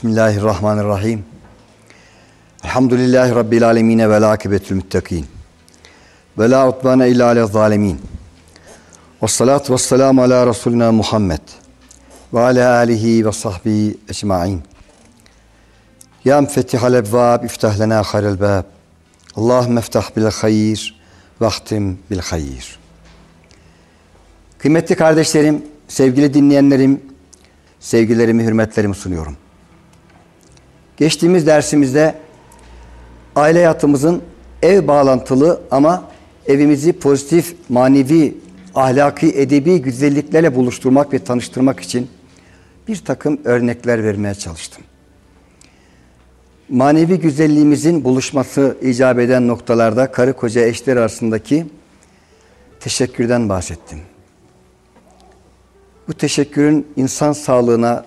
Bismillahirrahmanirrahim. Elhamdülillahi Rabbil alemine ve akibetül müttakin. Ve la utbana illa ale zalimin. Ve salatu ve selamu ala Resulina Muhammed. Ve ala alihi ve sahbihi ecma'in. Ya müfettihal ebvab, iftah lena hayrel bab. Allahümme iftah bil hayır ve ahtim bil hayır. Kıymetli kardeşlerim, sevgili dinleyenlerim, sevgilerimi, hürmetlerimi sunuyorum. Geçtiğimiz dersimizde aile hayatımızın ev bağlantılı ama evimizi pozitif, manevi, ahlaki, edebi güzelliklerle buluşturmak ve tanıştırmak için bir takım örnekler vermeye çalıştım. Manevi güzelliğimizin buluşması icap eden noktalarda karı koca eşler arasındaki teşekkürden bahsettim. Bu teşekkürün insan sağlığına,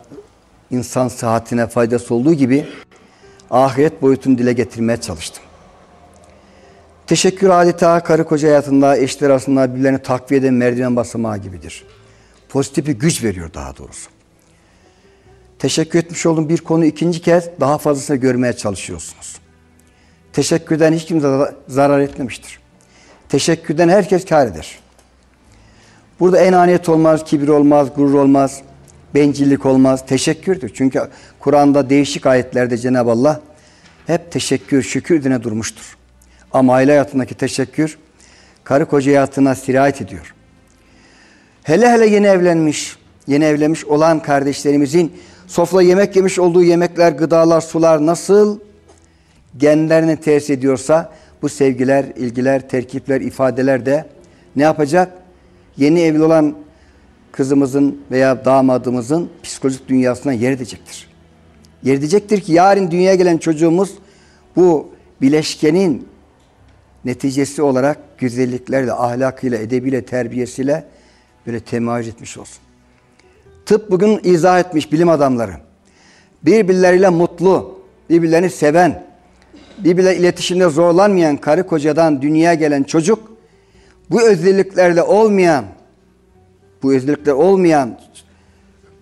insan sıhhatine faydası olduğu gibi ahiret boyutunu dile getirmeye çalıştım. Teşekkür adeta karı koca hayatında eşler arasında birbirlerini takviye eden merdiven basamağı gibidir. Pozitif bir güç veriyor daha doğrusu. Teşekkür etmiş olduğum bir konu ikinci kez daha fazlasını görmeye çalışıyorsunuz. Teşekkürden hiç kimse zarar etmemiştir. Teşekkürden herkes kar eder. Burada enaniyet olmaz, kibir olmaz, gurur olmaz, bencillik olmaz, teşekkürdür. Çünkü Kur'an'da değişik ayetlerde Cenab-ı Allah hep teşekkür, şükür üzerine durmuştur. Ama aile hayatındaki teşekkür karı koca hayatına sirayet ediyor. Hele hele yeni evlenmiş, yeni evlenmiş olan kardeşlerimizin sofra yemek yemiş olduğu yemekler, gıdalar, sular nasıl genlerine tesir ediyorsa bu sevgiler, ilgiler, terkipler, ifadeler de ne yapacak? Yeni evli olan kızımızın veya damadımızın psikolojik dünyasına yer edecektir. Yer edecektir ki yarın dünyaya gelen çocuğumuz bu bileşkenin neticesi olarak güzelliklerle, ahlakıyla, edebiyle, terbiyesiyle böyle temayüz etmiş olsun. Tıp bugün izah etmiş bilim adamları. Birbirleriyle mutlu, birbirlerini seven, birbirle iletişimde zorlanmayan karı kocadan dünyaya gelen çocuk bu özelliklerle olmayan bu özellikler olmayan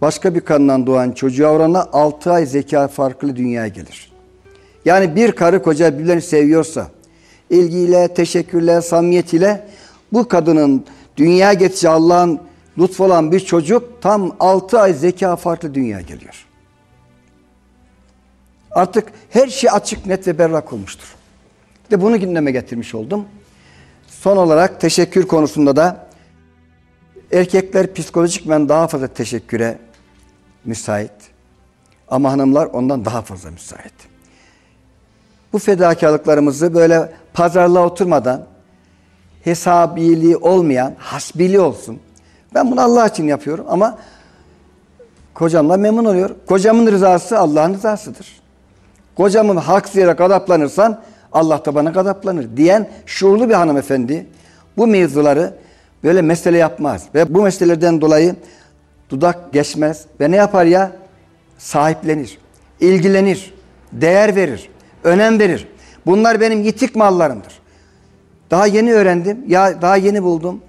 başka bir kanından doğan çocuğa oranla 6 ay zeka farklı dünyaya gelir. Yani bir karı koca birbirlerini seviyorsa, ilgiyle, teşekkürle, samimiyetiyle bu kadının dünyaya getireceği Allah'ın lütfu olan bir çocuk tam 6 ay zeka farklı dünyaya geliyor. Artık her şey açık, net ve berrak olmuştur. De bunu gündeme getirmiş oldum. Son olarak teşekkür konusunda da erkekler psikolojikmen daha fazla teşekküre müsait. Ama hanımlar ondan daha fazla müsait. Bu fedakarlıklarımızı böyle pazarlığa oturmadan hesabiliği olmayan, hasbili olsun. Ben bunu Allah için yapıyorum ama kocamla memnun oluyor. Kocamın rızası Allah'ın rızasıdır. Kocamın haksız yere gadaplanırsan Allah da bana gadaplanır diyen şuurlu bir hanımefendi bu mevzuları böyle mesele yapmaz. Ve bu meselelerden dolayı dudak geçmez ve ne yapar ya? Sahiplenir, ilgilenir, değer verir, önem verir. Bunlar benim yitik mallarımdır. Daha yeni öğrendim, ya daha yeni buldum.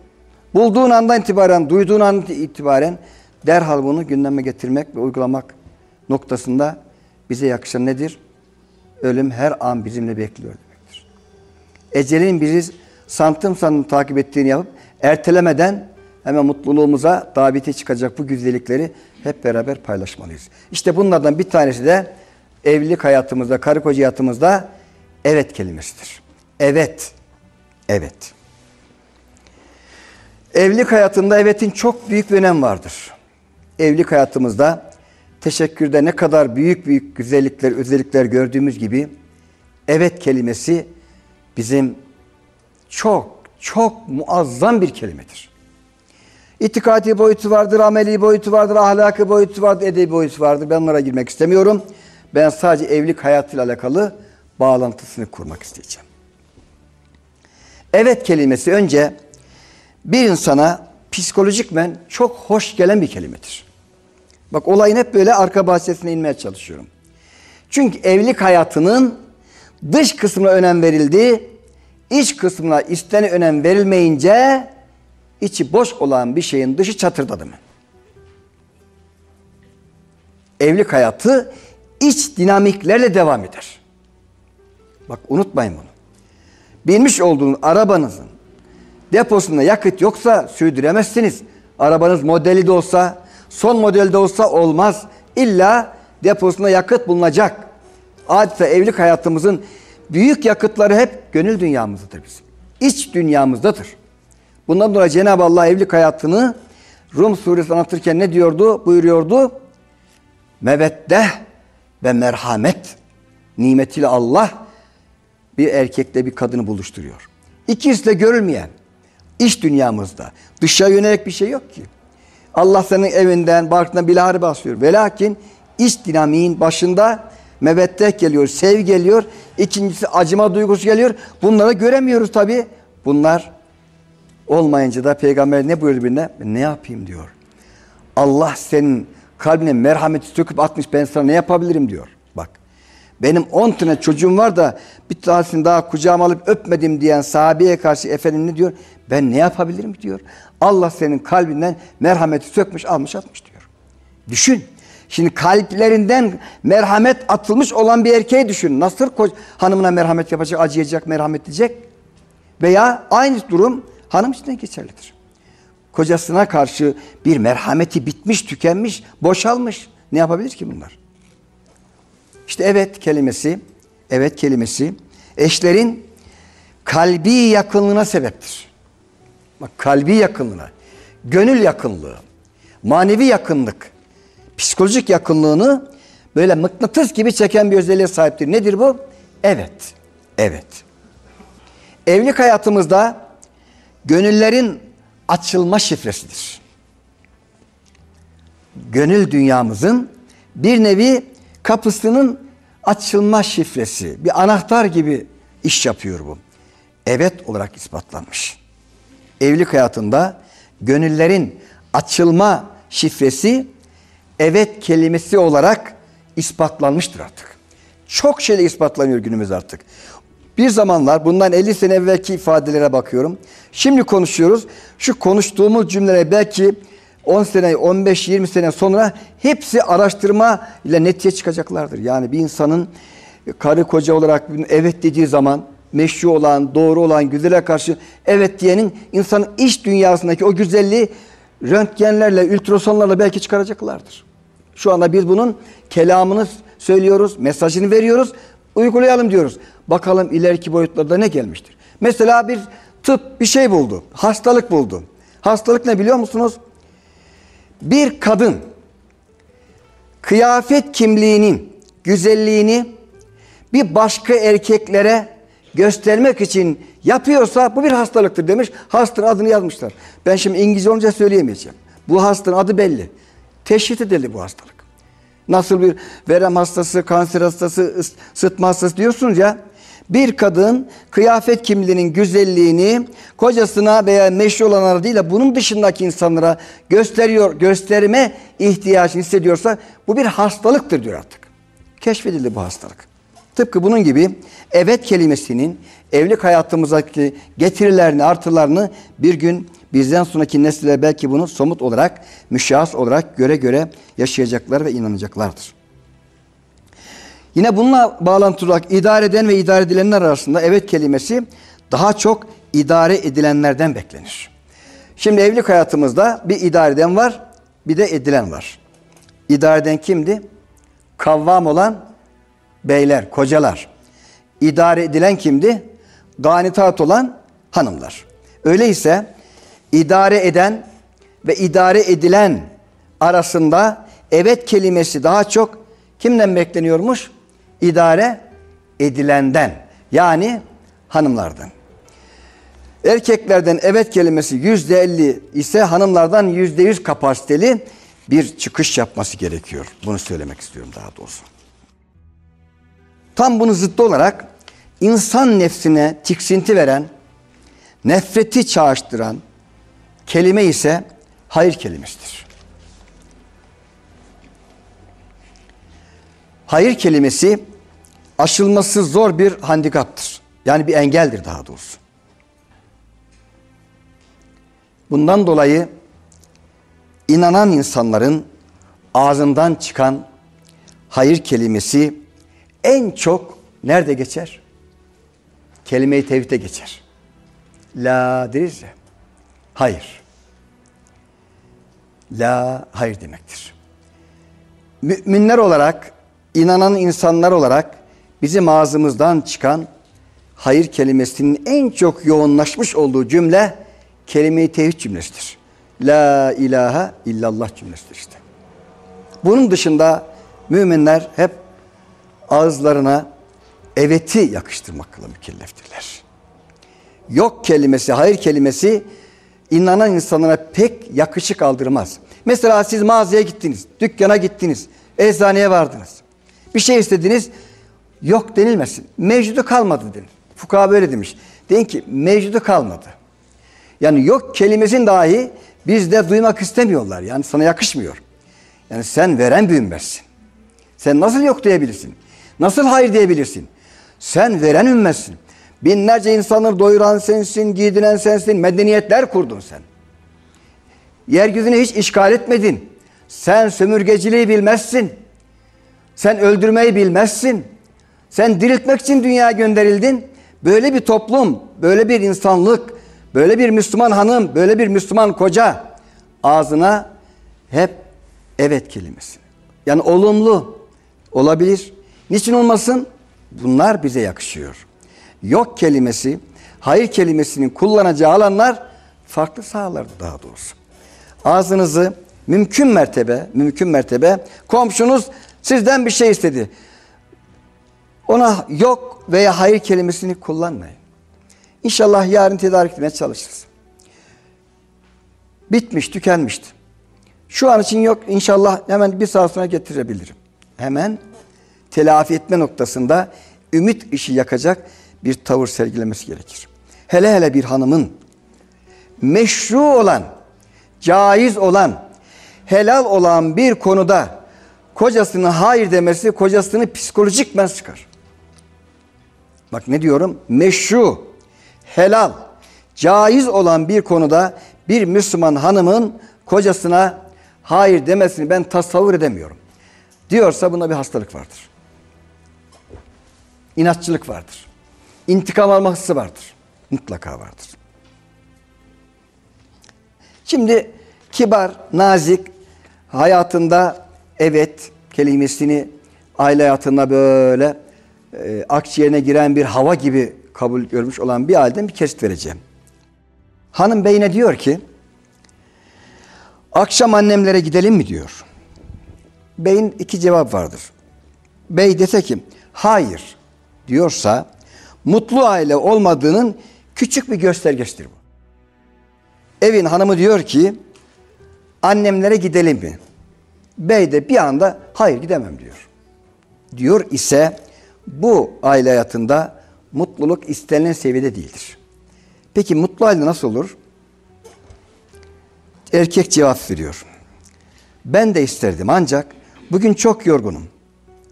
Bulduğun andan itibaren, duyduğun andan itibaren derhal bunu gündeme getirmek ve uygulamak noktasında bize yakışan nedir? Ölüm her an bizimle bekliyor demektir. Ecelin bizi santim santim takip ettiğini yapıp ertelemeden hemen mutluluğumuza daveti çıkacak bu güzellikleri hep beraber paylaşmalıyız. İşte bunlardan bir tanesi de evlilik hayatımızda, karı koca hayatımızda evet kelimesidir. Evet. Evet. Evlilik hayatında evetin çok büyük bir önem vardır. Evlilik hayatımızda teşekkürde ne kadar büyük büyük güzellikler, özellikler gördüğümüz gibi evet kelimesi bizim çok çok muazzam bir kelimedir. İtikadi boyutu vardır, ameli boyutu vardır, ahlaki boyutu vardır, edebi boyutu vardır. Ben onlara girmek istemiyorum. Ben sadece evlilik hayatıyla alakalı bağlantısını kurmak isteyeceğim. Evet kelimesi önce bir insana psikolojikmen çok hoş gelen bir kelimedir. Bak olayın hep böyle arka bahçesine inmeye çalışıyorum. Çünkü evlilik hayatının dış kısmına önem verildi, iç kısmına istene önem verilmeyince içi boş olan bir şeyin dışı çatırdadı mı? Evlilik hayatı iç dinamiklerle devam eder. Bak unutmayın bunu. Binmiş olduğunuz arabanızın deposunda yakıt yoksa sürdüremezsiniz. Arabanız modeli de olsa, son modelde olsa olmaz. İlla deposunda yakıt bulunacak. Adeta evlilik hayatımızın büyük yakıtları hep gönül dünyamızdadır bizim. İç dünyamızdadır. Bundan dolayı Cenab-ı Allah evlilik hayatını Rum suresi anlatırken ne diyordu? Buyuruyordu. Mevedde ve merhamet nimetiyle Allah bir erkekle bir kadını buluşturuyor. İkisi de görülmeyen iş dünyamızda dışa yönelik bir şey yok ki. Allah senin evinden, barkından bilahare basıyor. Ve lakin iç dinamiğin başında meveddet geliyor, sev geliyor. İkincisi acıma duygusu geliyor. Bunları göremiyoruz tabi. Bunlar olmayınca da peygamber ne buyurdu birine? Ne yapayım diyor. Allah senin kalbine merhameti söküp atmış ben sana ne yapabilirim diyor. Bak benim on tane çocuğum var da bir tanesini daha kucağıma alıp öpmedim diyen sahabeye karşı efendim ne diyor? Ben ne yapabilirim diyor. Allah senin kalbinden merhameti sökmüş almış atmış diyor. Düşün. Şimdi kalplerinden merhamet atılmış olan bir erkeği düşün. Nasıl hanımına merhamet yapacak, acıyacak, merhamet edecek? Veya aynı durum hanım için de geçerlidir. Kocasına karşı bir merhameti bitmiş, tükenmiş, boşalmış. Ne yapabilir ki bunlar? İşte evet kelimesi, evet kelimesi eşlerin kalbi yakınlığına sebeptir. Bak kalbi yakınlığına, gönül yakınlığı, manevi yakınlık, psikolojik yakınlığını böyle mıknatıs gibi çeken bir özelliğe sahiptir. Nedir bu? Evet, evet. Evlilik hayatımızda gönüllerin açılma şifresidir. Gönül dünyamızın bir nevi kapısının açılma şifresi. Bir anahtar gibi iş yapıyor bu. Evet olarak ispatlanmış. Evlilik hayatında gönüllerin açılma şifresi evet kelimesi olarak ispatlanmıştır artık. Çok şeyle ispatlanıyor günümüz artık. Bir zamanlar bundan 50 sene evvelki ifadelere bakıyorum. Şimdi konuşuyoruz. Şu konuştuğumuz cümlelere belki 10 sene, 15, 20 sene sonra hepsi araştırma ile netice çıkacaklardır. Yani bir insanın karı koca olarak evet dediği zaman meşru olan, doğru olan, güzele karşı evet diyenin insanın iç dünyasındaki o güzelliği röntgenlerle, ultrasonlarla belki çıkaracaklardır. Şu anda biz bunun kelamını söylüyoruz, mesajını veriyoruz, uygulayalım diyoruz. Bakalım ileriki boyutlarda ne gelmiştir. Mesela bir tıp bir şey buldu, hastalık buldu. Hastalık ne biliyor musunuz? Bir kadın kıyafet kimliğinin güzelliğini bir başka erkeklere göstermek için yapıyorsa bu bir hastalıktır demiş. Hastanın adını yazmışlar. Ben şimdi İngilizce olunca söyleyemeyeceğim. Bu hastanın adı belli. Teşhis edildi bu hastalık. Nasıl bir verem hastası, kanser hastası, sıtma hastası diyorsunuz ya. Bir kadın kıyafet kimliğinin güzelliğini kocasına veya meşru olanlara değil de bunun dışındaki insanlara gösteriyor, gösterme ihtiyacını hissediyorsa bu bir hastalıktır diyor artık. Keşfedildi bu hastalık. Tıpkı bunun gibi evet kelimesinin evlilik hayatımızdaki getirilerini, artılarını bir gün bizden sonraki nesiller belki bunu somut olarak, müşahhas olarak göre göre yaşayacaklar ve inanacaklardır. Yine bununla bağlantılı olarak idare eden ve idare edilenler arasında evet kelimesi daha çok idare edilenlerden beklenir. Şimdi evlilik hayatımızda bir idare eden var, bir de edilen var. İdare eden kimdi? Kavvam olan beyler, kocalar. İdare edilen kimdi? Ganitat olan hanımlar. Öyleyse idare eden ve idare edilen arasında evet kelimesi daha çok kimden bekleniyormuş? İdare edilenden yani hanımlardan. Erkeklerden evet kelimesi yüzde elli ise hanımlardan yüzde yüz kapasiteli bir çıkış yapması gerekiyor. Bunu söylemek istiyorum daha doğrusu. Tam bunu zıttı olarak insan nefsine tiksinti veren, nefreti çağrıştıran kelime ise hayır kelimesidir. Hayır kelimesi aşılması zor bir handikaptır. Yani bir engeldir daha doğrusu. Bundan dolayı inanan insanların ağzından çıkan hayır kelimesi en çok nerede geçer? Kelime-i tevhidde geçer. La deriz ya. Hayır. La hayır demektir. Müminler olarak, inanan insanlar olarak bizim ağzımızdan çıkan hayır kelimesinin en çok yoğunlaşmış olduğu cümle kelime-i tevhid cümlesidir. La ilahe illallah cümlesidir işte. Bunun dışında müminler hep ağızlarına eveti yakıştırmakla mükelleftirler. Yok kelimesi, hayır kelimesi inanan insanlara pek yakışık aldırmaz. Mesela siz mağazaya gittiniz, dükkana gittiniz, eczaneye vardınız. Bir şey istediniz, yok denilmesin. Mevcudu kalmadı deyin. Fukaha böyle demiş. Deyin ki mevcudu kalmadı. Yani yok kelimesinin dahi bizde duymak istemiyorlar. Yani sana yakışmıyor. Yani sen veren bir ümmetsin. Sen nasıl yok diyebilirsin? Nasıl hayır diyebilirsin? Sen veren ümmetsin. Binlerce insanları doyuran sensin, giydiren sensin, medeniyetler kurdun sen. Yeryüzünü hiç işgal etmedin. Sen sömürgeciliği bilmezsin. Sen öldürmeyi bilmezsin. Sen diriltmek için dünyaya gönderildin. Böyle bir toplum, böyle bir insanlık, böyle bir Müslüman hanım, böyle bir Müslüman koca ağzına hep evet kelimesi. Yani olumlu olabilir. Niçin olmasın? Bunlar bize yakışıyor. Yok kelimesi, hayır kelimesinin kullanacağı alanlar farklı sahalarda daha doğrusu. Ağzınızı mümkün mertebe, mümkün mertebe komşunuz sizden bir şey istedi. Ona yok veya hayır kelimesini kullanmayın. İnşallah yarın tedarik etmeye çalışırız. Bitmiş, tükenmişti. Şu an için yok. İnşallah hemen bir saat sonra getirebilirim. Hemen telafi etme noktasında ümit işi yakacak bir tavır sergilemesi gerekir. Hele hele bir hanımın meşru olan, caiz olan, helal olan bir konuda kocasına hayır demesi kocasını psikolojik ben sıkar. Bak ne diyorum? Meşru, helal, caiz olan bir konuda bir Müslüman hanımın kocasına hayır demesini ben tasavvur edemiyorum. Diyorsa bunda bir hastalık vardır. İnatçılık vardır. İntikam alma hırsı vardır. Mutlaka vardır. Şimdi kibar, nazik, hayatında evet kelimesini aile hayatında böyle e, akciğerine giren bir hava gibi kabul görmüş olan bir halden bir kesit vereceğim. Hanım beyine diyor ki akşam annemlere gidelim mi diyor. Beyin iki cevap vardır. Bey dese ki hayır diyorsa mutlu aile olmadığının küçük bir göstergesidir bu. Evin hanımı diyor ki annemlere gidelim mi? Bey de bir anda hayır gidemem diyor. Diyor ise bu aile hayatında mutluluk istenilen seviyede değildir. Peki mutlu aile nasıl olur? Erkek cevap veriyor. Ben de isterdim ancak bugün çok yorgunum.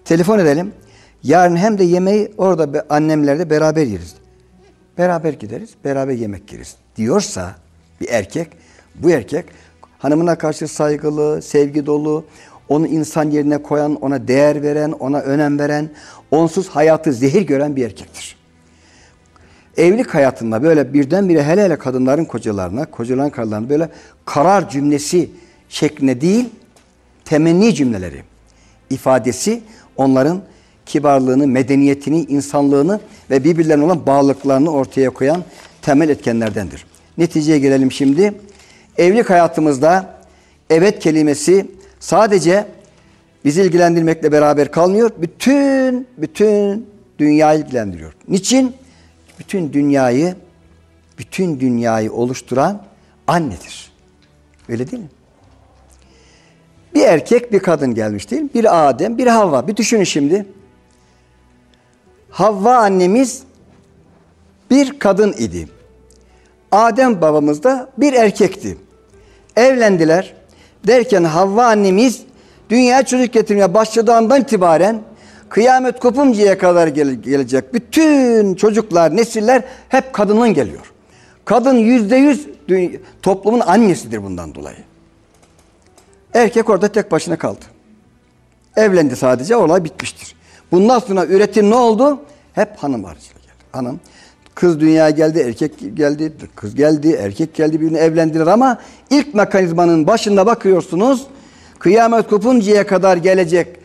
Telefon edelim. Yarın hem de yemeği orada annemlerle beraber yeriz. Beraber gideriz, beraber yemek yeriz diyorsa bir erkek, bu erkek hanımına karşı saygılı, sevgi dolu, onu insan yerine koyan, ona değer veren, ona önem veren, onsuz hayatı zehir gören bir erkektir. Evlilik hayatında böyle birdenbire hele hele kadınların kocalarına, kocaların karılarına böyle karar cümlesi şeklinde değil, temenni cümleleri ifadesi onların kibarlığını, medeniyetini, insanlığını ve birbirlerine olan bağlılıklarını ortaya koyan temel etkenlerdendir. Neticeye gelelim şimdi. Evlilik hayatımızda evet kelimesi sadece bizi ilgilendirmekle beraber kalmıyor. Bütün bütün dünyayı ilgilendiriyor. Niçin? Bütün dünyayı bütün dünyayı oluşturan annedir. Öyle değil mi? Bir erkek bir kadın gelmiş değil mi? Bir Adem, bir Havva. Bir düşünün şimdi. Havva annemiz bir kadın idi. Adem babamız da bir erkekti. Evlendiler. Derken Havva annemiz dünya çocuk getirmeye başladığı andan itibaren kıyamet kopuncaya kadar gelecek bütün çocuklar, nesiller hep kadının geliyor. Kadın yüzde yüz toplumun annesidir bundan dolayı. Erkek orada tek başına kaldı. Evlendi sadece olay bitmiştir. Bundan sonra üretim ne oldu? Hep hanım aracılığı geldi. Hanım kız dünyaya geldi, erkek geldi, kız geldi, erkek geldi birbirine evlendiler ama ilk mekanizmanın başında bakıyorsunuz kıyamet kopuncaya kadar gelecek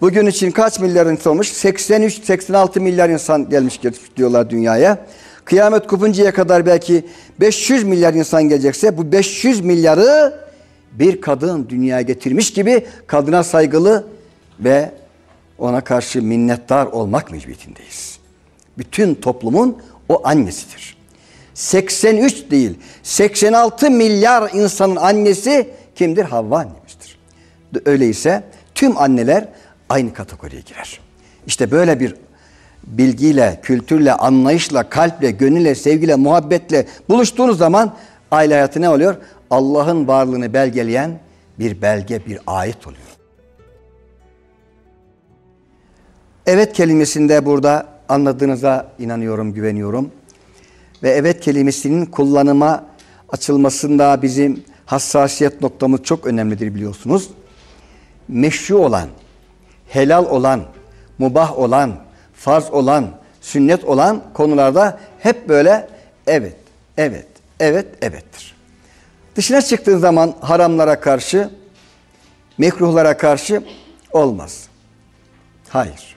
Bugün için kaç milyar insan olmuş? 83-86 milyar insan gelmiş diyorlar dünyaya. Kıyamet kopuncaya kadar belki 500 milyar insan gelecekse bu 500 milyarı bir kadın dünyaya getirmiş gibi kadına saygılı ve ona karşı minnettar olmak mecburiyetindeyiz. Bütün toplumun o annesidir. 83 değil 86 milyar insanın annesi kimdir? Havva annemizdir. Öyleyse tüm anneler aynı kategoriye girer. İşte böyle bir bilgiyle, kültürle, anlayışla, kalple, gönülle, sevgiyle, muhabbetle buluştuğunuz zaman aile hayatı ne oluyor? Allah'ın varlığını belgeleyen bir belge, bir ayet oluyor. Evet kelimesinde burada anladığınıza inanıyorum, güveniyorum. Ve evet kelimesinin kullanıma açılmasında bizim hassasiyet noktamız çok önemlidir biliyorsunuz. Meşru olan, helal olan, mubah olan, farz olan, sünnet olan konularda hep böyle evet, evet, evet, evettir. Dışına çıktığın zaman haramlara karşı, mekruhlara karşı olmaz. Hayır.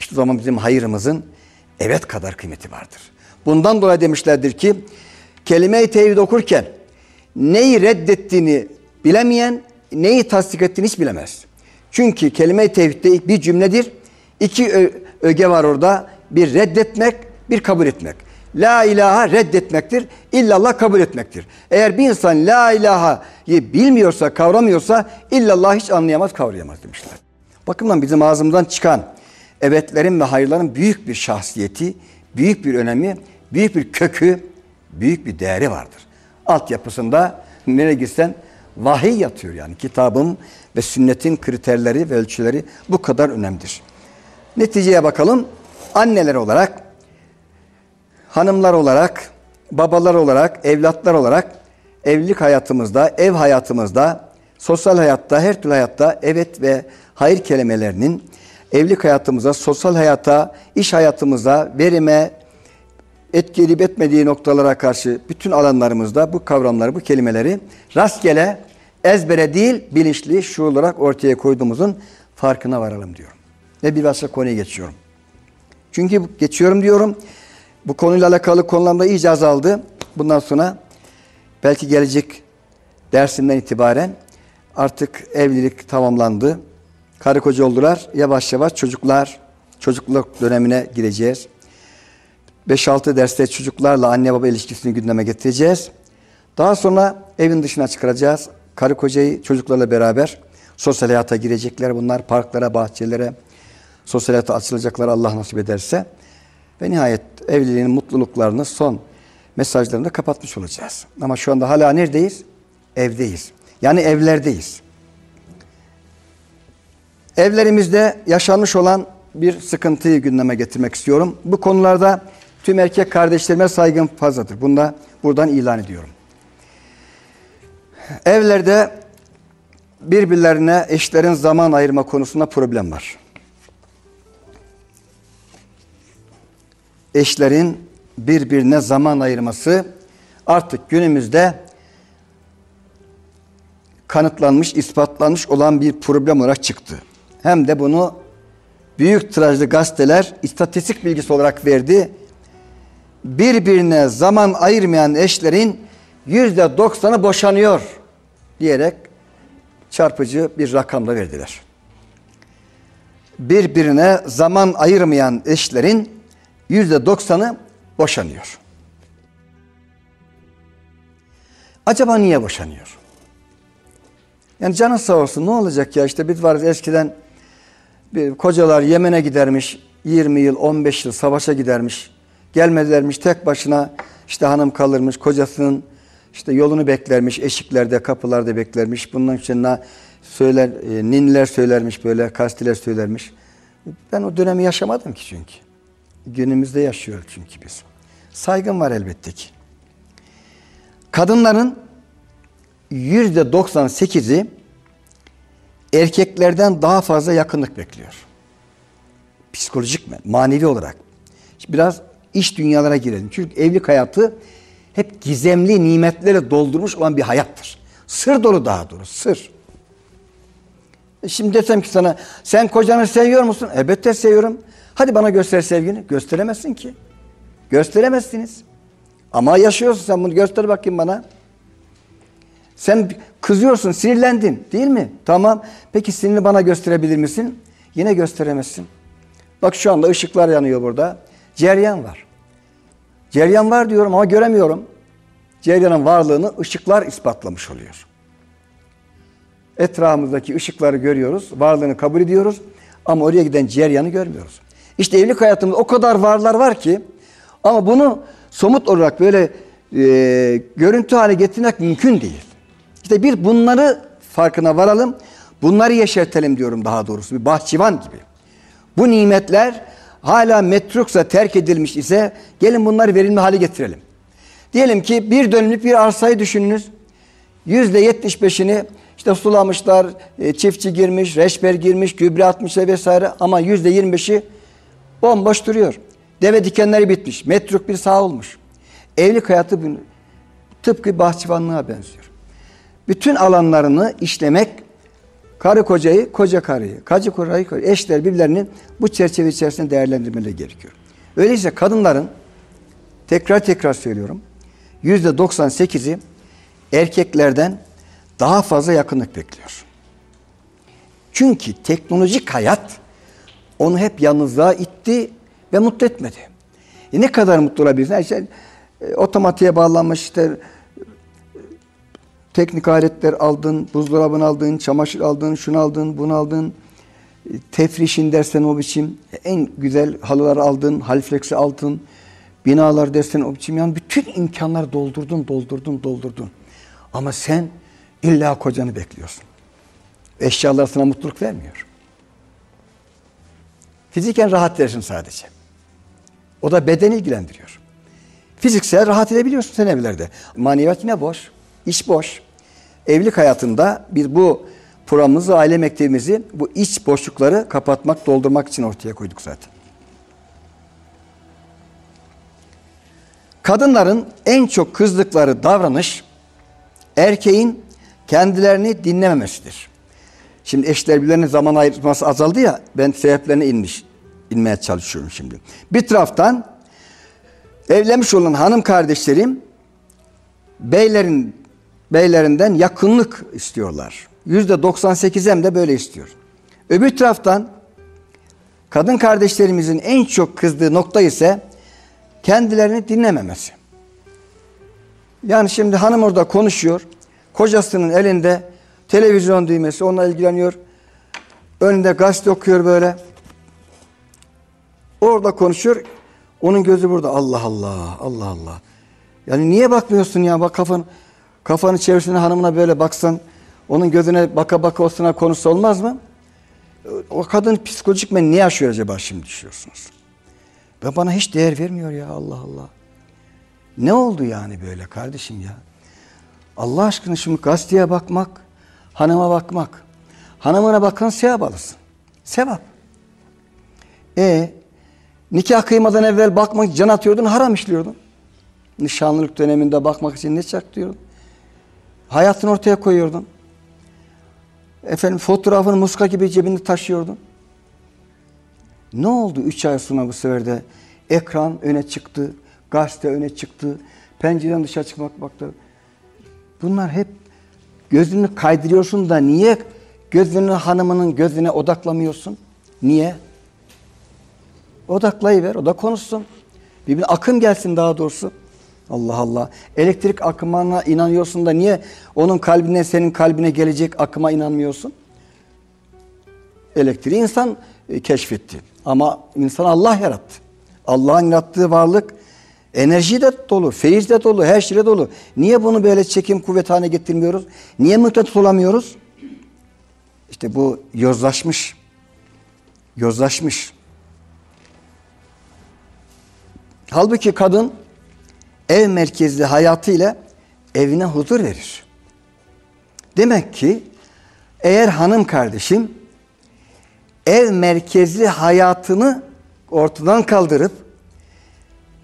İşte o zaman bizim hayırımızın evet kadar kıymeti vardır. Bundan dolayı demişlerdir ki kelime-i tevhid okurken neyi reddettiğini bilemeyen neyi tasdik ettiğini hiç bilemez. Çünkü kelime-i tevhidde bir cümledir. İki öge var orada. Bir reddetmek, bir kabul etmek. La ilaha reddetmektir. İllallah kabul etmektir. Eğer bir insan la ilahayı bilmiyorsa, kavramıyorsa illallah hiç anlayamaz, kavrayamaz demişler. Bakımdan bizim ağzımızdan çıkan evetlerin ve hayırların büyük bir şahsiyeti, büyük bir önemi, büyük bir kökü, büyük bir değeri vardır. Altyapısında nereye gitsen vahiy yatıyor yani. Kitabın ve sünnetin kriterleri ve ölçüleri bu kadar önemlidir. Neticeye bakalım. Anneler olarak, hanımlar olarak, babalar olarak, evlatlar olarak evlilik hayatımızda, ev hayatımızda, sosyal hayatta, her türlü hayatta evet ve hayır kelimelerinin evlilik hayatımıza, sosyal hayata, iş hayatımıza, verime, etkileyip etmediği noktalara karşı bütün alanlarımızda bu kavramları, bu kelimeleri rastgele ezbere değil bilinçli şu olarak ortaya koyduğumuzun farkına varalım diyorum. Ve bir başka konuya geçiyorum. Çünkü geçiyorum diyorum. Bu konuyla alakalı konularımda iyice azaldı. Bundan sonra belki gelecek dersimden itibaren artık evlilik tamamlandı. Karı koca oldular. Yavaş yavaş çocuklar, çocukluk dönemine gireceğiz. 5-6 derste çocuklarla anne baba ilişkisini gündeme getireceğiz. Daha sonra evin dışına çıkaracağız. Karı kocayı çocuklarla beraber sosyal hayata girecekler bunlar. Parklara, bahçelere, sosyal hayata açılacaklar Allah nasip ederse. Ve nihayet evliliğin mutluluklarını son mesajlarında kapatmış olacağız. Ama şu anda hala neredeyiz? Evdeyiz. Yani evlerdeyiz. Evlerimizde yaşanmış olan bir sıkıntıyı gündeme getirmek istiyorum. Bu konularda tüm erkek kardeşlerime saygım fazladır. Bunda buradan ilan ediyorum. Evlerde birbirlerine eşlerin zaman ayırma konusunda problem var. Eşlerin birbirine zaman ayırması artık günümüzde kanıtlanmış, ispatlanmış olan bir problem olarak çıktı. Hem de bunu büyük tirajlı gazeteler istatistik bilgisi olarak verdi. Birbirine zaman ayırmayan eşlerin yüzde doksanı boşanıyor diyerek çarpıcı bir rakamla verdiler. Birbirine zaman ayırmayan eşlerin yüzde doksanı boşanıyor. Acaba niye boşanıyor? Yani canı sağ olsun ne olacak ya işte biz varız eskiden bir kocalar Yemen'e gidermiş 20 yıl 15 yıl savaşa gidermiş gelmezlermiş tek başına işte hanım kalırmış kocasının işte yolunu beklermiş, eşiklerde, kapılarda beklermiş. Bundan için söyler, e, ninniler söylermiş böyle, kastiler söylermiş. Ben o dönemi yaşamadım ki çünkü. Günümüzde yaşıyoruz çünkü biz. Saygım var elbette ki. Kadınların yüzde 98'i erkeklerden daha fazla yakınlık bekliyor. Psikolojik mi, manevi olarak. Biraz iş dünyalara girelim. Çünkü evlilik hayatı hep gizemli nimetlerle doldurmuş olan bir hayattır. Sır dolu daha doğrusu, sır. E Şimdi desem ki sana sen kocanı seviyor musun? Elbette seviyorum. Hadi bana göster sevgini. Gösteremezsin ki. Gösteremezsiniz. Ama yaşıyorsun sen bunu göster bakayım bana. Sen kızıyorsun, sinirlendin değil mi? Tamam. Peki sinirini bana gösterebilir misin? Yine gösteremezsin. Bak şu anda ışıklar yanıyor burada. Ceryan var. Ceryan var diyorum ama göremiyorum. Ceryanın varlığını ışıklar ispatlamış oluyor. Etrafımızdaki ışıkları görüyoruz, varlığını kabul ediyoruz ama oraya giden ceryanı görmüyoruz. İşte evlilik hayatımızda o kadar varlar var ki ama bunu somut olarak böyle e, görüntü hale getirmek mümkün değil. İşte bir bunları farkına varalım, bunları yeşertelim diyorum daha doğrusu bir bahçıvan gibi. Bu nimetler hala metruksa terk edilmiş ise gelin bunları verimli hale getirelim. Diyelim ki bir dönümlük bir arsayı düşününüz. Yüzde yetmiş beşini işte sulamışlar, e, çiftçi girmiş, reçber girmiş, gübre atmışlar vesaire ama yüzde yirmi beşi bomboş duruyor. Deve dikenleri bitmiş, metruk bir saha olmuş. Evlilik hayatı tıpkı bahçıvanlığa benziyor. Bütün alanlarını işlemek, karı kocayı, koca karıyı, kacı kocayı, eşler birbirlerini bu çerçeve içerisinde değerlendirmeleri gerekiyor. Öyleyse kadınların, tekrar tekrar söylüyorum, yüzde 98'i erkeklerden daha fazla yakınlık bekliyor. Çünkü teknolojik hayat onu hep yalnızlığa itti ve mutlu etmedi. E ne kadar mutlu olabilirsin? İşte, e, otomatiğe bağlanmış işte teknik aletler aldın, buzdolabını aldın, çamaşır aldın, şunu aldın, bunu aldın. E, tefrişin dersen o biçim. En güzel halılar aldın, halflex'i aldın. Binalar dersen o biçim. Yani bütün imkanları doldurdun, doldurdun, doldurdun. Ama sen illa kocanı bekliyorsun. Eşyalar sana mutluluk vermiyor. Fiziken rahat versin sadece. O da bedeni ilgilendiriyor. Fiziksel rahat edebiliyorsun sen evlerde. Maneviyat yine boş. İş boş. Evlilik hayatında bir bu programımızı, aile mektebimizi bu iç boşlukları kapatmak, doldurmak için ortaya koyduk zaten. Kadınların en çok kızdıkları davranış erkeğin kendilerini dinlememesidir. Şimdi eşler birbirlerine zaman ayırması azaldı ya ben sebeplerine inmiş, inmeye çalışıyorum şimdi. Bir taraftan evlenmiş olan hanım kardeşlerim beylerin beylerinden yakınlık istiyorlar. Yüzde 98'em de böyle istiyor. Öbür taraftan kadın kardeşlerimizin en çok kızdığı nokta ise kendilerini dinlememesi. Yani şimdi hanım orada konuşuyor. Kocasının elinde televizyon düğmesi onunla ilgileniyor. Önünde gazete okuyor böyle. Orada konuşuyor. Onun gözü burada. Allah Allah, Allah Allah. Yani niye bakmıyorsun ya? Bak kafan, kafanı çevirsene hanımına böyle baksan. Onun gözüne baka baka o konuşsa olmaz mı? O kadın psikolojik men ne yaşıyor acaba şimdi düşünüyorsunuz? Ve bana hiç değer vermiyor ya Allah Allah. Ne oldu yani böyle kardeşim ya? Allah aşkına şimdi gazeteye bakmak, hanıma bakmak. Hanımına bakan sevap alırsın. Sevap. E nikah kıymadan evvel bakmak can atıyordun, haram işliyordun. Nişanlılık döneminde bakmak için ne çaktıyordun? Hayatını ortaya koyuyordun. Efendim fotoğrafını muska gibi cebinde taşıyordun. Ne oldu üç ay sonra bu sefer de ekran öne çıktı, gazete öne çıktı, pencereden dışarı çıkmak baktı. Bunlar hep gözünü kaydırıyorsun da niye gözünü hanımının gözüne odaklamıyorsun? Niye? Odaklayıver, o da konuşsun. Birbirine akım gelsin daha doğrusu. Allah Allah. Elektrik akımına inanıyorsun da niye onun kalbine senin kalbine gelecek akıma inanmıyorsun? Elektriği insan e, keşfetti. Ama insan Allah yarattı. Allah'ın yarattığı varlık enerji de dolu, feyiz de dolu, her şeyle dolu. Niye bunu böyle çekim kuvvet haline getirmiyoruz? Niye mıknatıs olamıyoruz? İşte bu yozlaşmış. Yozlaşmış. Halbuki kadın ev merkezli hayatıyla evine huzur verir. Demek ki Eğer hanım kardeşim ev merkezli hayatını ortadan kaldırıp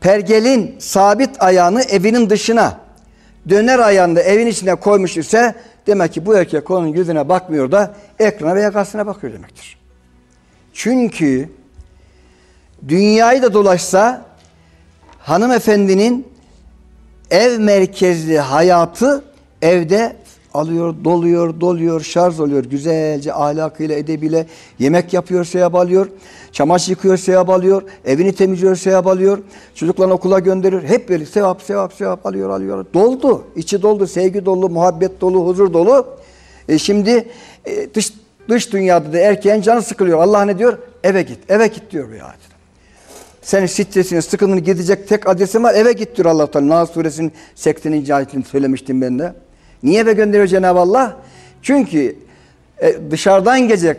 pergelin sabit ayağını evinin dışına döner ayağını evin içine koymuş ise demek ki bu erkek onun yüzüne bakmıyor da ekrana veya gazetesine bakıyor demektir. Çünkü dünyayı da dolaşsa hanımefendinin ev merkezli hayatı evde alıyor, doluyor, doluyor, şarj oluyor. Güzelce ahlakıyla, edebiyle yemek yapıyor, sevap alıyor. Çamaşır yıkıyor, sevap alıyor. Evini temizliyor, sevap alıyor. Çocuklarını okula gönderiyor. Hep böyle sevap, sevap, sevap alıyor, alıyor. Doldu. içi doldu. Sevgi dolu, muhabbet dolu, huzur dolu. E şimdi e, dış, dış dünyada da erkeğin canı sıkılıyor. Allah ne diyor? Eve git, eve git diyor bir ayet. Senin stresini, sıkıntını gidecek tek adresin var. Eve git diyor Allah Teala. Nas suresinin 80. ayetini söylemiştim ben de. Niye eve gönderiyor Cenab-ı Allah? Çünkü e, dışarıdan gelecek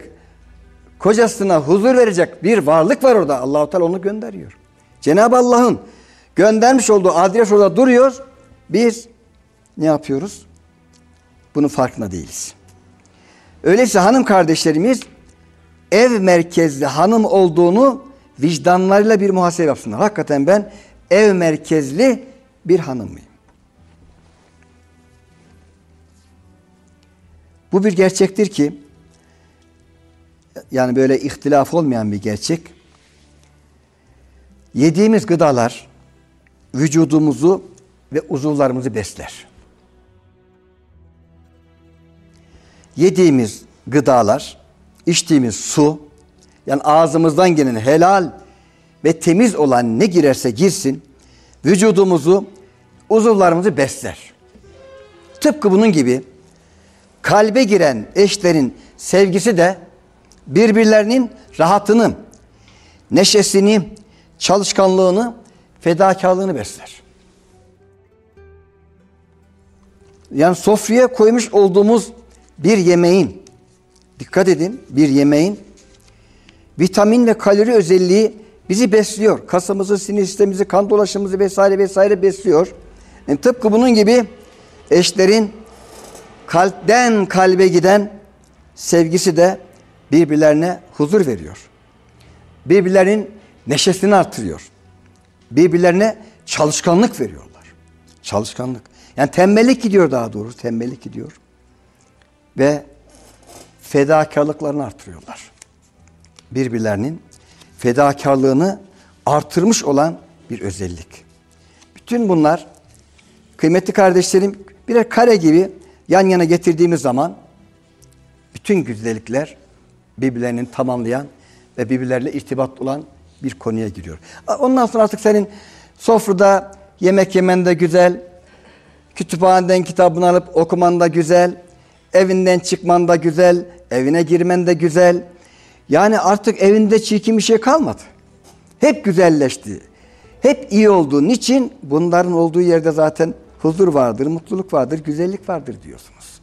kocasına huzur verecek bir varlık var orada. Allahu Teala onu gönderiyor. Cenab-ı Allah'ın göndermiş olduğu adres orada duruyor. Biz ne yapıyoruz? Bunun farkında değiliz. Öyleyse hanım kardeşlerimiz ev merkezli hanım olduğunu vicdanlarıyla bir muhasebe yapsınlar. Hakikaten ben ev merkezli bir hanım mıyım? Bu bir gerçektir ki yani böyle ihtilaf olmayan bir gerçek. Yediğimiz gıdalar vücudumuzu ve uzuvlarımızı besler. Yediğimiz gıdalar, içtiğimiz su, yani ağzımızdan gelen helal ve temiz olan ne girerse girsin, vücudumuzu, uzuvlarımızı besler. Tıpkı bunun gibi kalbe giren eşlerin sevgisi de birbirlerinin rahatını, neşesini, çalışkanlığını, fedakarlığını besler. Yani sofraya koymuş olduğumuz bir yemeğin, dikkat edin bir yemeğin vitamin ve kalori özelliği bizi besliyor. Kasımızı, sinir sistemimizi, kan dolaşımımızı vesaire vesaire besliyor. Yani tıpkı bunun gibi eşlerin kalpten kalbe giden sevgisi de birbirlerine huzur veriyor. Birbirlerinin neşesini artırıyor. Birbirlerine çalışkanlık veriyorlar. Çalışkanlık. Yani tembellik gidiyor daha doğrusu. Tembellik gidiyor. Ve fedakarlıklarını artırıyorlar. Birbirlerinin fedakarlığını artırmış olan bir özellik. Bütün bunlar kıymetli kardeşlerim birer kare gibi yan yana getirdiğimiz zaman bütün güzellikler birbirlerinin tamamlayan ve birbirleriyle irtibat olan bir konuya giriyor. Ondan sonra artık senin sofrada yemek yemen de güzel, kütüphaneden kitabını alıp okuman da güzel, evinden çıkman da güzel, evine girmen de güzel. Yani artık evinde çirkin bir şey kalmadı. Hep güzelleşti. Hep iyi oldu. Niçin? Bunların olduğu yerde zaten huzur vardır, mutluluk vardır, güzellik vardır diyorsunuz.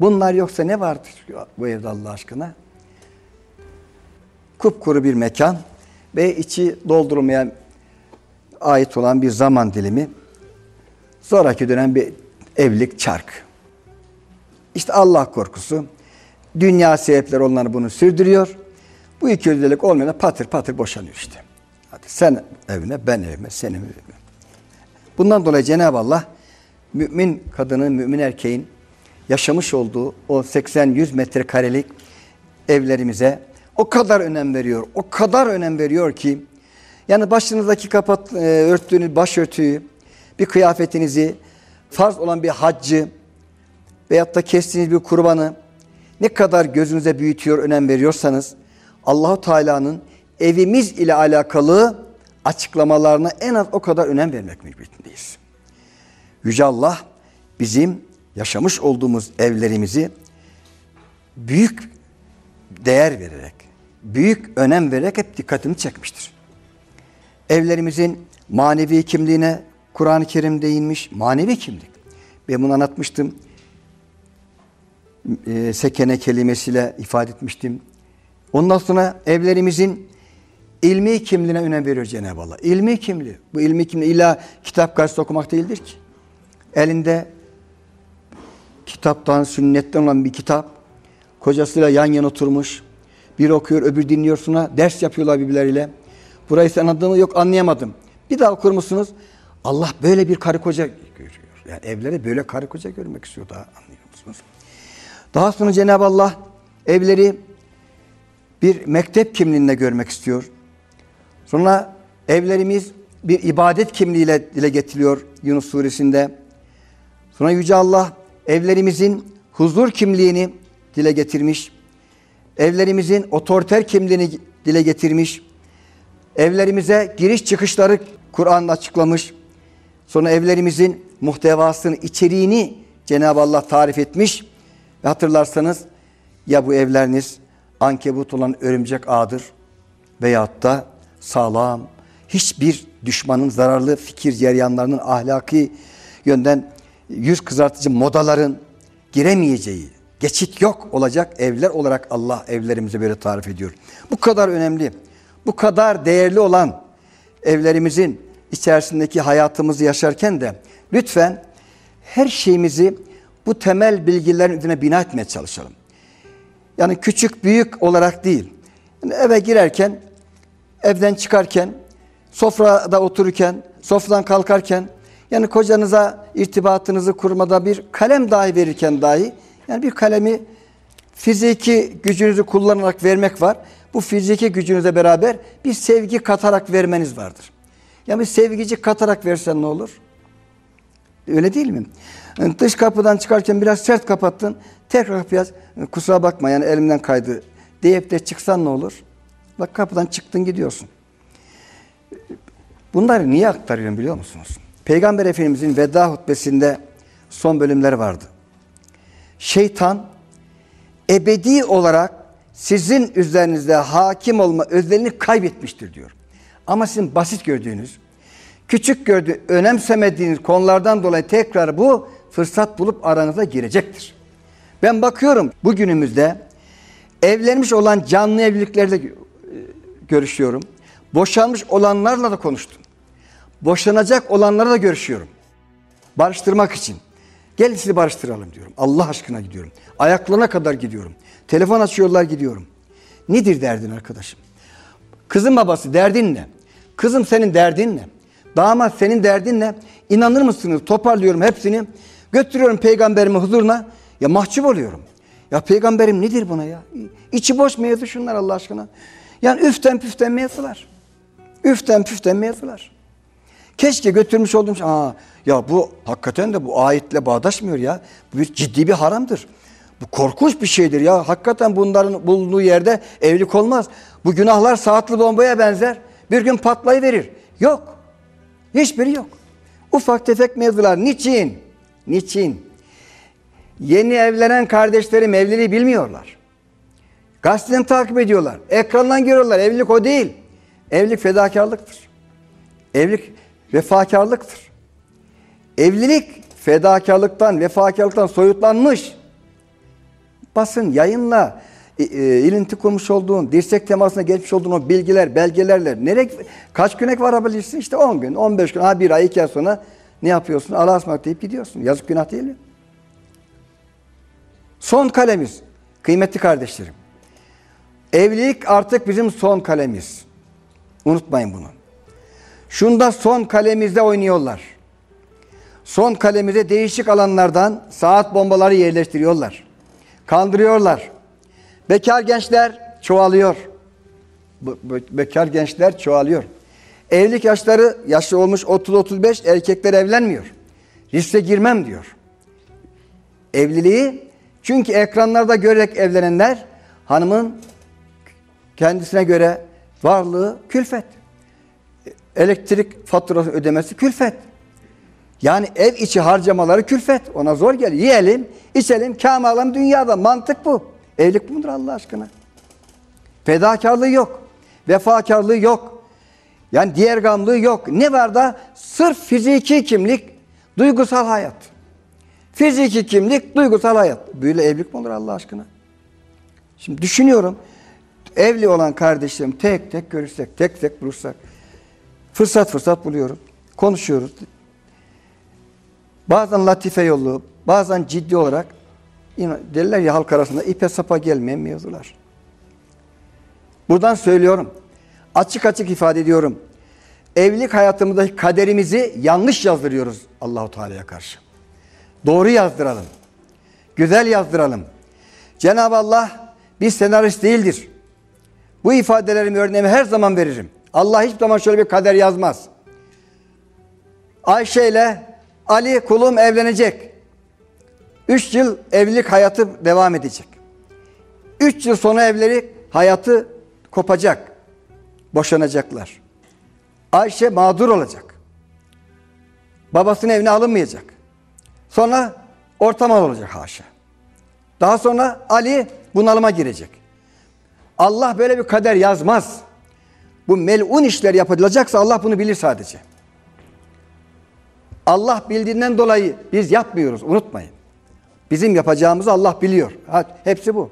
Bunlar yoksa ne vardır bu evde Allah aşkına? Kupkuru bir mekan ve içi doldurmaya ait olan bir zaman dilimi. Sonraki dönem bir evlilik çark. İşte Allah korkusu. Dünya sebepleri onları bunu sürdürüyor. Bu iki özellik olmayana patır patır boşanıyor işte. Hadi sen evine, ben evime, sen evime. Bundan dolayı Cenab-ı Allah mümin kadının, mümin erkeğin yaşamış olduğu o 80-100 metrekarelik evlerimize o kadar önem veriyor. O kadar önem veriyor ki yani başınızdaki kapat e, örttüğünüz başörtüyü, bir kıyafetinizi, farz olan bir haccı veyahut da kestiğiniz bir kurbanı ne kadar gözünüze büyütüyor, önem veriyorsanız Allahu Teala'nın evimiz ile alakalı açıklamalarına en az o kadar önem vermek mecburiyetindeyiz. Yüce Allah bizim yaşamış olduğumuz evlerimizi büyük değer vererek, büyük önem vererek hep dikkatini çekmiştir. Evlerimizin manevi kimliğine Kur'an-ı Kerim değinmiş. Manevi kimlik. Ben bunu anlatmıştım. E, sekene kelimesiyle ifade etmiştim. Ondan sonra evlerimizin ilmi kimliğine önem veriyor Cenab-ı Allah. İlmi kimliği. Bu ilmi kimliği illa kitap karşısında okumak değildir ki. Elinde kitaptan, sünnetten olan bir kitap kocasıyla yan yana oturmuş. Bir okuyor, öbür dinliyor ders yapıyorlar birbirleriyle. Burayı sen anladın mı? Yok anlayamadım. Bir daha okur musunuz? Allah böyle bir karı koca görüyor. Yani evlere böyle karı koca görmek istiyor daha anlıyor musunuz? Daha sonra Cenab-ı Allah evleri bir mektep kimliğinde görmek istiyor. Sonra evlerimiz bir ibadet kimliğiyle dile getiriyor Yunus suresinde. Sonra Yüce Allah evlerimizin huzur kimliğini dile getirmiş. Evlerimizin otoriter kimliğini dile getirmiş. Evlerimize giriş çıkışları Kur'an'da açıklamış. Sonra evlerimizin muhtevasını, içeriğini Cenab-ı Allah tarif etmiş. Ve hatırlarsanız ya bu evleriniz ankebut olan örümcek ağdır veyahut da sağlam, hiçbir düşmanın zararlı fikir ceryanlarının ahlaki yönden yüz kızartıcı modaların giremeyeceği, geçit yok olacak evler olarak Allah evlerimizi böyle tarif ediyor. Bu kadar önemli, bu kadar değerli olan evlerimizin içerisindeki hayatımızı yaşarken de lütfen her şeyimizi bu temel bilgilerin üzerine bina etmeye çalışalım. Yani küçük büyük olarak değil. Yani eve girerken, evden çıkarken, sofrada otururken, sofradan kalkarken, yani kocanıza irtibatınızı kurmada bir kalem dahi verirken dahi, yani bir kalemi fiziki gücünüzü kullanarak vermek var. Bu fiziki gücünüze beraber bir sevgi katarak vermeniz vardır. Yani bir sevgici katarak versen ne olur? Öyle değil mi? Dış kapıdan çıkarken biraz sert kapattın. Tekrar kapıya kusura bakma yani elimden kaydı deyip de çıksan ne olur? Bak kapıdan çıktın gidiyorsun. Bunları niye aktarıyorum biliyor musunuz? Peygamber Efendimizin veda hutbesinde son bölümler vardı. Şeytan ebedi olarak sizin üzerinizde hakim olma özelliğini kaybetmiştir diyor. Ama sizin basit gördüğünüz, küçük gördüğü, önemsemediğiniz konulardan dolayı tekrar bu fırsat bulup aranıza girecektir. Ben bakıyorum bugünümüzde evlenmiş olan canlı evliliklerde görüşüyorum. Boşanmış olanlarla da konuştum. Boşanacak olanlarla da görüşüyorum. Barıştırmak için. Gel sizi barıştıralım diyorum. Allah aşkına gidiyorum. Ayaklarına kadar gidiyorum. Telefon açıyorlar gidiyorum. Nedir derdin arkadaşım? Kızın babası derdin ne? Kızım senin derdin ne? Damat senin derdin ne? İnanır mısınız? Toparlıyorum hepsini. Götürüyorum peygamberimi huzuruna. Ya mahcup oluyorum. Ya peygamberim nedir buna ya? İçi boş mevzu şunlar Allah aşkına. Yani üften püften mevzular. Üften püften mevzular. Keşke götürmüş olduğum şey. Aa, ya bu hakikaten de bu ayetle bağdaşmıyor ya. Bu bir ciddi bir haramdır. Bu korkunç bir şeydir ya. Hakikaten bunların bulunduğu yerde evlilik olmaz. Bu günahlar saatli bombaya benzer. Bir gün patlayıverir. Yok. Hiçbiri yok. Ufak tefek mevzular. Niçin? Niçin? Yeni evlenen kardeşlerim evliliği bilmiyorlar. Gazeteden takip ediyorlar. Ekrandan görüyorlar. Evlilik o değil. Evlilik fedakarlıktır. Evlilik vefakarlıktır. Evlilik fedakarlıktan, vefakarlıktan soyutlanmış. Basın, yayınla e, e, ilinti kurmuş olduğun, dirsek temasına geçmiş olduğun o bilgiler, belgelerle nereye, kaç güne varabilirsin? İşte 10 gün, 15 gün, ha bir ay, iki ay sonra ne yapıyorsun? Allah'a ısmarladık deyip gidiyorsun. Yazık günah değil mi? Son kalemiz. Kıymetli kardeşlerim. Evlilik artık bizim son kalemiz. Unutmayın bunu. Şunda son kalemizde oynuyorlar. Son kalemize değişik alanlardan saat bombaları yerleştiriyorlar. Kandırıyorlar. Bekar gençler çoğalıyor. Bekar gençler çoğalıyor. Evlilik yaşları yaşlı olmuş 30-35 erkekler evlenmiyor. Riske girmem diyor. Evliliği çünkü ekranlarda görerek evlenenler hanımın kendisine göre varlığı külfet. Elektrik faturası ödemesi külfet. Yani ev içi harcamaları külfet. Ona zor geliyor. Yiyelim, içelim, kâmalım dünyada. Mantık bu. Evlilik budur Allah aşkına. Fedakarlığı yok. Vefakarlığı yok. Yani diğer gamlığı yok. Ne var da? Sırf fiziki kimlik, duygusal hayat. Fiziki kimlik, duygusal hayat. Böyle evlilik mi olur Allah aşkına? Şimdi düşünüyorum. Evli olan kardeşlerim tek tek görüşsek, tek tek buluşsak. Fırsat fırsat buluyorum. Konuşuyoruz. Bazen latife yolu, bazen ciddi olarak derler ya halk arasında ipe sapa gelmeyen mevzular. Buradan söylüyorum. Açık açık ifade ediyorum. Evlilik hayatımızdaki kaderimizi yanlış yazdırıyoruz Allahu Teala'ya karşı. Doğru yazdıralım. Güzel yazdıralım. Cenab-ı Allah bir senarist değildir. Bu ifadelerimi örneğimi her zaman veririm. Allah hiçbir zaman şöyle bir kader yazmaz. Ayşe ile Ali kulum evlenecek. Üç yıl evlilik hayatı devam edecek. Üç yıl sonra evlilik hayatı kopacak. Boşanacaklar. Ayşe mağdur olacak. Babasının evine alınmayacak. Sonra ortamaz olacak haşa. Daha sonra Ali bunalıma girecek. Allah böyle bir kader yazmaz. Bu melun işler yapılacaksa Allah bunu bilir sadece. Allah bildiğinden dolayı biz yapmıyoruz unutmayın. Bizim yapacağımızı Allah biliyor. Hepsi bu.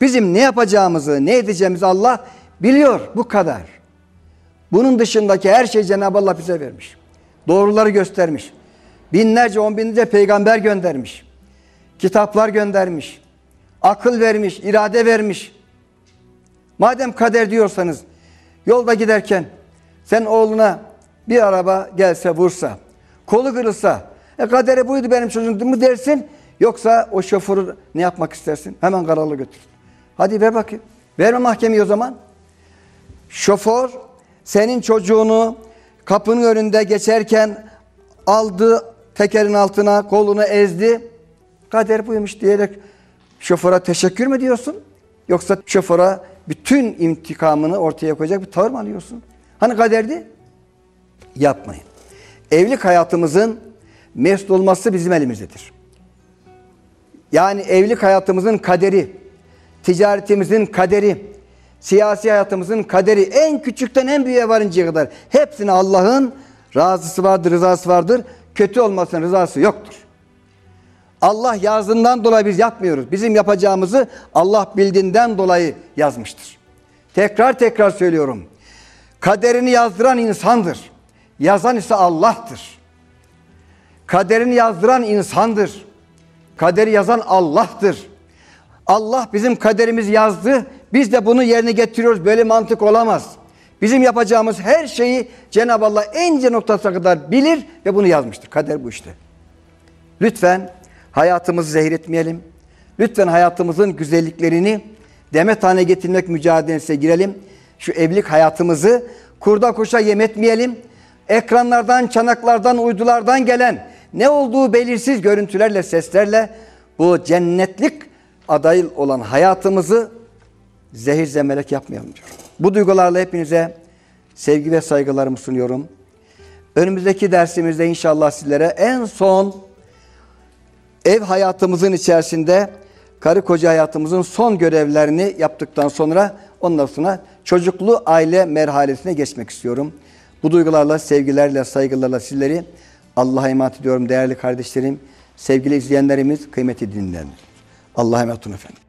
Bizim ne yapacağımızı, ne edeceğimizi Allah biliyor. Bu kadar. Bunun dışındaki her şey Cenab-ı Allah bize vermiş. Doğruları göstermiş. Binlerce, on binlerce peygamber göndermiş. Kitaplar göndermiş. Akıl vermiş, irade vermiş. Madem kader diyorsanız yolda giderken sen oğluna bir araba gelse vursa, kolu kırılsa, e kadere buydu benim çocuğum mu dersin yoksa o şoförü ne yapmak istersin? Hemen kararlı götür. Hadi ver bakayım. Verme mahkemeyi o zaman. Şoför senin çocuğunu kapının önünde geçerken aldı tekerin altına kolunu ezdi. Kader buymuş diyerek şoföre teşekkür mü diyorsun? Yoksa şoföre bütün intikamını ortaya koyacak bir tavır mı alıyorsun? Hani kaderdi? Yapmayın. Evlilik hayatımızın mesut olması bizim elimizdedir. Yani evlilik hayatımızın kaderi, ticaretimizin kaderi, siyasi hayatımızın kaderi en küçükten en büyüğe varıncaya kadar hepsine Allah'ın razısı vardır, rızası vardır. Kötü olmasının rızası yoktur. Allah yazdığından dolayı biz yapmıyoruz. Bizim yapacağımızı Allah bildiğinden dolayı yazmıştır. Tekrar tekrar söylüyorum. Kaderini yazdıran insandır. Yazan ise Allah'tır. Kaderini yazdıran insandır. Kaderi yazan Allah'tır. Allah bizim kaderimizi yazdı. Biz de bunu yerine getiriyoruz. Böyle mantık olamaz. Bizim yapacağımız her şeyi Cenab-ı Allah en ince noktasına kadar bilir ve bunu yazmıştır. Kader bu işte. Lütfen hayatımızı zehir etmeyelim. Lütfen hayatımızın güzelliklerini demet haline getirmek mücadelesine girelim. Şu evlilik hayatımızı kurda kuşa yem etmeyelim. Ekranlardan, çanaklardan, uydulardan gelen ne olduğu belirsiz görüntülerle, seslerle bu cennetlik adayıl olan hayatımızı zehir zemelek yapmayalım diyorum. Bu duygularla hepinize sevgi ve saygılarımı sunuyorum. Önümüzdeki dersimizde inşallah sizlere en son ev hayatımızın içerisinde karı koca hayatımızın son görevlerini yaptıktan sonra ondan sonra çocuklu aile merhalesine geçmek istiyorum. Bu duygularla, sevgilerle, saygılarla sizleri Allah'a emanet ediyorum değerli kardeşlerim, sevgili izleyenlerimiz, kıymetli dinleyenler. Allah'a emanet olun efendim.